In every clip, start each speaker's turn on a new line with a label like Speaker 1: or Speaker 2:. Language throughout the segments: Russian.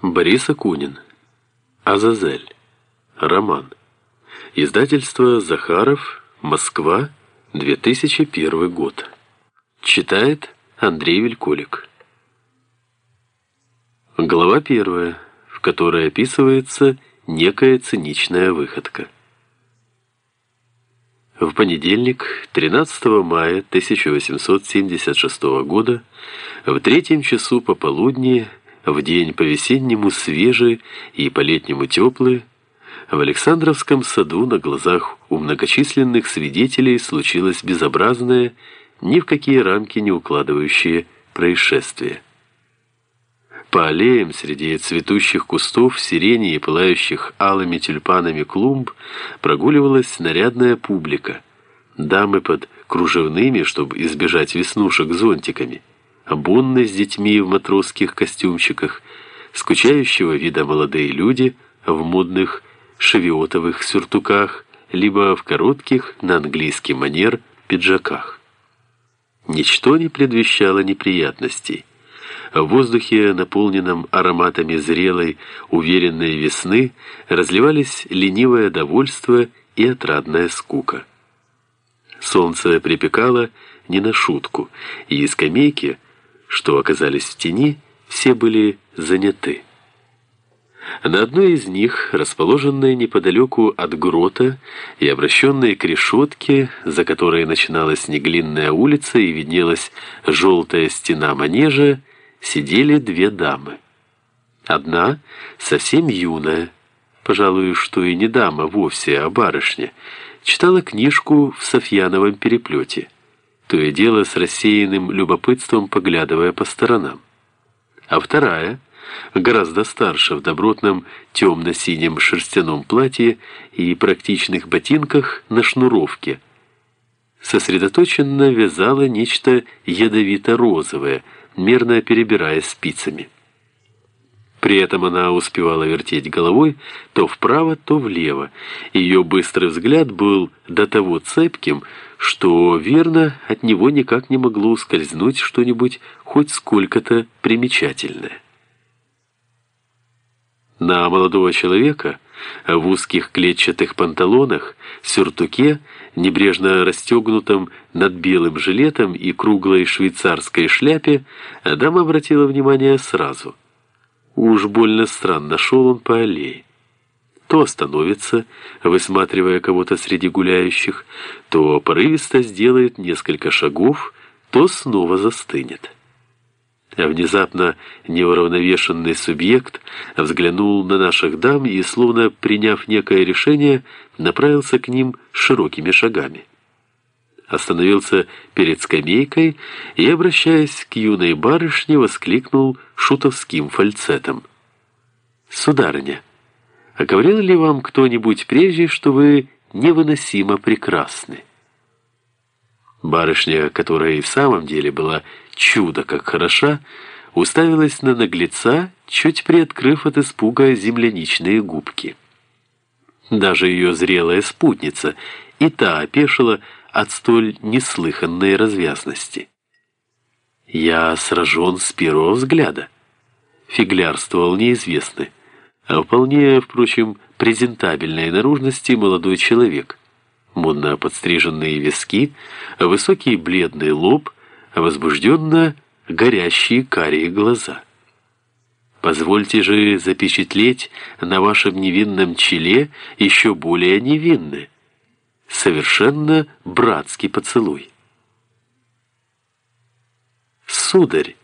Speaker 1: Борис Акунин. Азазель. Роман. Издательство «Захаров», Москва, 2001 год. Читает Андрей Вельколик. Глава первая, в которой описывается некая циничная выходка. В понедельник, 13 мая 1876 года, в третьем часу пополудни, в день по-весеннему свежий и по-летнему теплый, в Александровском саду на глазах у многочисленных свидетелей случилось безобразное, ни в какие рамки не укладывающее происшествие. По аллеям среди цветущих кустов, сирени и пылающих алыми тюльпанами клумб прогуливалась нарядная публика. Дамы под кружевными, чтобы избежать веснушек зонтиками, обонны с детьми в матросских костюмчиках, скучающего вида молодые люди в модных шевиотовых сюртуках, либо в коротких, на английский манер, пиджаках. Ничто не предвещало неприятностей. В воздухе, наполненном ароматами зрелой, уверенной весны, разливались ленивое довольство и отрадная скука. Солнце припекало не на шутку, и скамейки, что оказались в тени, все были заняты. На одной из них, расположенной неподалеку от грота и обращенной к решетке, за которой начиналась неглинная улица и виднелась желтая стена манежа, сидели две дамы. Одна совсем юная, пожалуй, что и не дама вовсе, а барышня, читала книжку в Софьяновом переплете, то и дело с рассеянным любопытством поглядывая по сторонам. А вторая, гораздо старше в добротном темно-синем шерстяном платье и практичных ботинках на шнуровке, сосредоточенно вязала нечто ядовито-розовое – мерно перебирая спицами. При этом она успевала вертеть головой то вправо, то влево. Ее быстрый взгляд был до того цепким, что, верно, от него никак не могло ускользнуть что-нибудь хоть сколько-то примечательное. На молодого человека в узких клетчатых панталонах, сюртуке, небрежно расстегнутом над белым жилетом и круглой швейцарской шляпе, дама обратила внимание сразу. Уж больно странно шел он по аллее. То остановится, высматривая кого-то среди гуляющих, то порывисто сделает несколько шагов, то снова застынет. А внезапно неуравновешенный субъект взглянул на наших дам и, словно приняв некое решение, направился к ним широкими шагами. Остановился перед скамейкой и, обращаясь к юной барышне, воскликнул шутовским фальцетом. «Сударыня, а говорил ли вам кто-нибудь прежде, что вы невыносимо прекрасны?» Барышня, которая и в самом деле была чудо как хороша, уставилась на наглеца, чуть приоткрыв от испуга земляничные губки. Даже ее зрелая спутница и та опешила от столь неслыханной развязности. Я сражен с первого взгляда. Фиглярствовал неизвестный, а вполне, впрочем, презентабельной наружности молодой человек. Модно подстриженные виски, высокий бледный лоб — возбужденно горящие карие глаза. Позвольте же запечатлеть на вашем невинном челе еще более невинный, совершенно братский поцелуй. Сударь,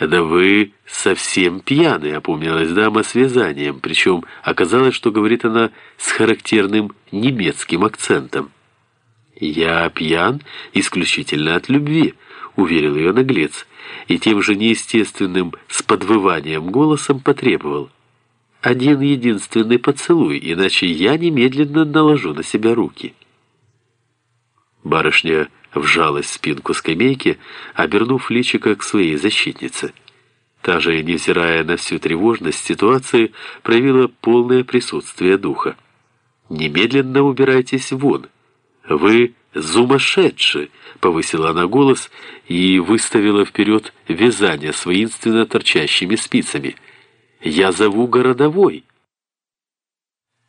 Speaker 1: да вы совсем пьяны, опомнилась дама с вязанием, причем оказалось, что говорит она с характерным немецким акцентом. Я пьян исключительно от любви, уверил ее наглец, и тем же неестественным с подвыванием голосом потребовал. «Один единственный поцелуй, иначе я немедленно наложу на себя руки». Барышня вжалась в спинку скамейки, обернув личико к своей защитнице. Та же, невзирая на всю тревожность ситуации, проявила полное присутствие духа. «Немедленно убирайтесь вон. Вы «Сумасшедший!» — повысила она голос и выставила вперед вязание с воинственно торчащими спицами. Я зову городовой».